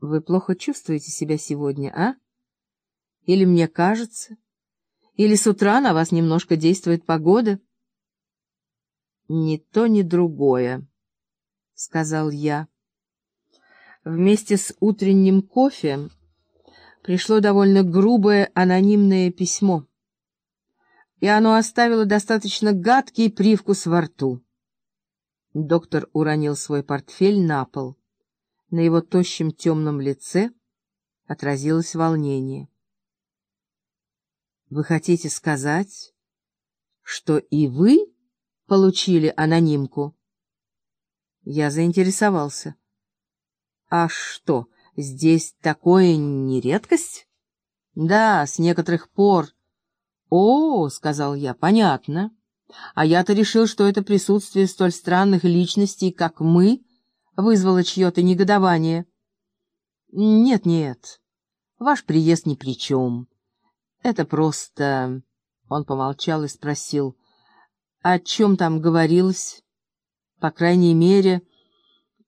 Вы плохо чувствуете себя сегодня, а? Или мне кажется? Или с утра на вас немножко действует погода? Ни то, ни другое, — сказал я. Вместе с утренним кофе пришло довольно грубое анонимное письмо, и оно оставило достаточно гадкий привкус во рту. Доктор уронил свой портфель на пол. На его тощем темном лице отразилось волнение. — Вы хотите сказать, что и вы получили анонимку? Я заинтересовался. — А что, здесь такое не редкость? — Да, с некоторых пор. — О, — сказал я, — понятно. А я-то решил, что это присутствие столь странных личностей, как мы, вызвало чье-то негодование. Нет-нет, ваш приезд ни при чем. Это просто... Он помолчал и спросил, о чем там говорилось? По крайней мере,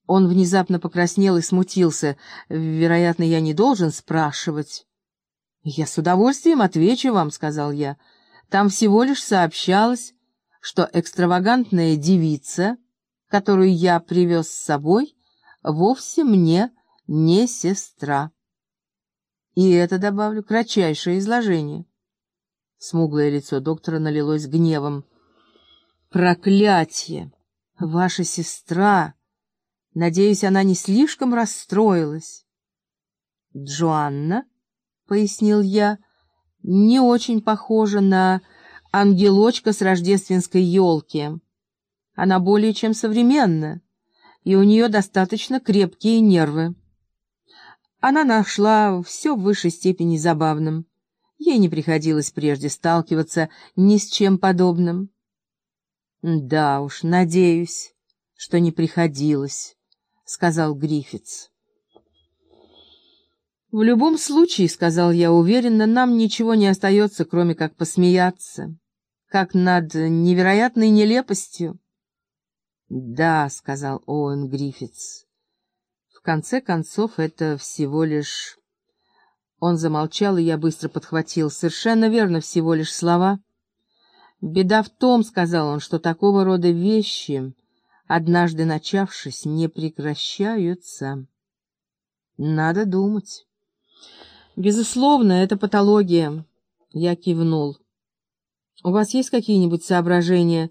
он внезапно покраснел и смутился. Вероятно, я не должен спрашивать. «Я с удовольствием отвечу вам», — сказал я. «Там всего лишь сообщалось, что экстравагантная девица которую я привез с собой, вовсе мне не сестра. И это, добавлю, кратчайшее изложение. Смуглое лицо доктора налилось гневом. «Проклятие! Ваша сестра! Надеюсь, она не слишком расстроилась?» «Джоанна», — пояснил я, — «не очень похожа на ангелочка с рождественской елки». Она более чем современна, и у нее достаточно крепкие нервы. Она нашла все в высшей степени забавным. Ей не приходилось прежде сталкиваться ни с чем подобным. «Да уж, надеюсь, что не приходилось», — сказал Гриффитс. «В любом случае, — сказал я уверенно, — нам ничего не остается, кроме как посмеяться, как над невероятной нелепостью. «Да», — сказал Оуэн Гриффитс. «В конце концов, это всего лишь...» Он замолчал, и я быстро подхватил. «Совершенно верно, всего лишь слова». «Беда в том, — сказал он, — что такого рода вещи, однажды начавшись, не прекращаются. Надо думать». «Безусловно, это патология», — я кивнул. «У вас есть какие-нибудь соображения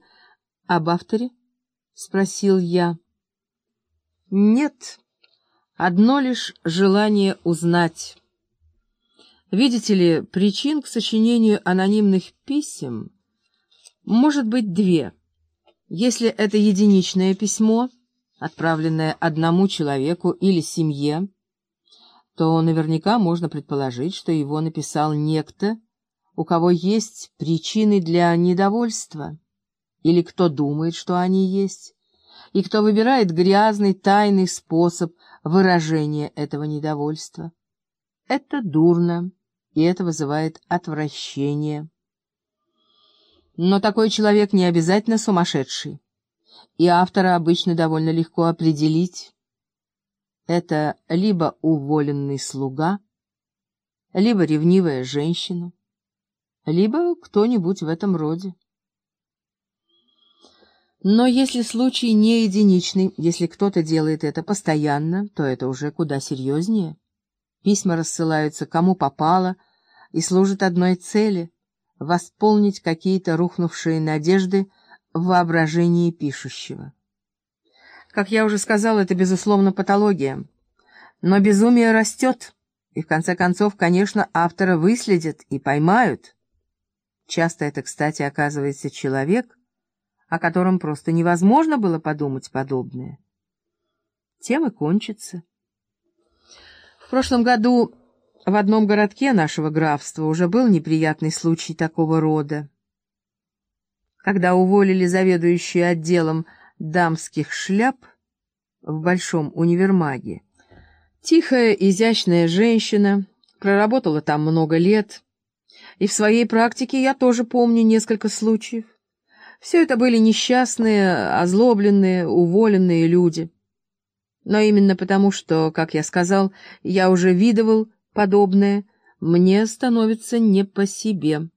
об авторе?» — спросил я. «Нет, одно лишь желание узнать. Видите ли, причин к сочинению анонимных писем может быть две. Если это единичное письмо, отправленное одному человеку или семье, то наверняка можно предположить, что его написал некто, у кого есть причины для недовольства» или кто думает, что они есть, и кто выбирает грязный тайный способ выражения этого недовольства. Это дурно, и это вызывает отвращение. Но такой человек не обязательно сумасшедший, и автора обычно довольно легко определить. Это либо уволенный слуга, либо ревнивая женщина, либо кто-нибудь в этом роде. Но если случай не единичный, если кто-то делает это постоянно, то это уже куда серьезнее. Письма рассылаются кому попало и служат одной цели — восполнить какие-то рухнувшие надежды в воображении пишущего. Как я уже сказал, это, безусловно, патология. Но безумие растет, и, в конце концов, конечно, автора выследят и поймают. Часто это, кстати, оказывается человек, о котором просто невозможно было подумать подобное. Тем и кончится. В прошлом году в одном городке нашего графства уже был неприятный случай такого рода. Когда уволили заведующую отделом дамских шляп в Большом универмаге, тихая, изящная женщина проработала там много лет, и в своей практике я тоже помню несколько случаев. Все это были несчастные, озлобленные, уволенные люди. Но именно потому, что, как я сказал, я уже видывал подобное, мне становится не по себе.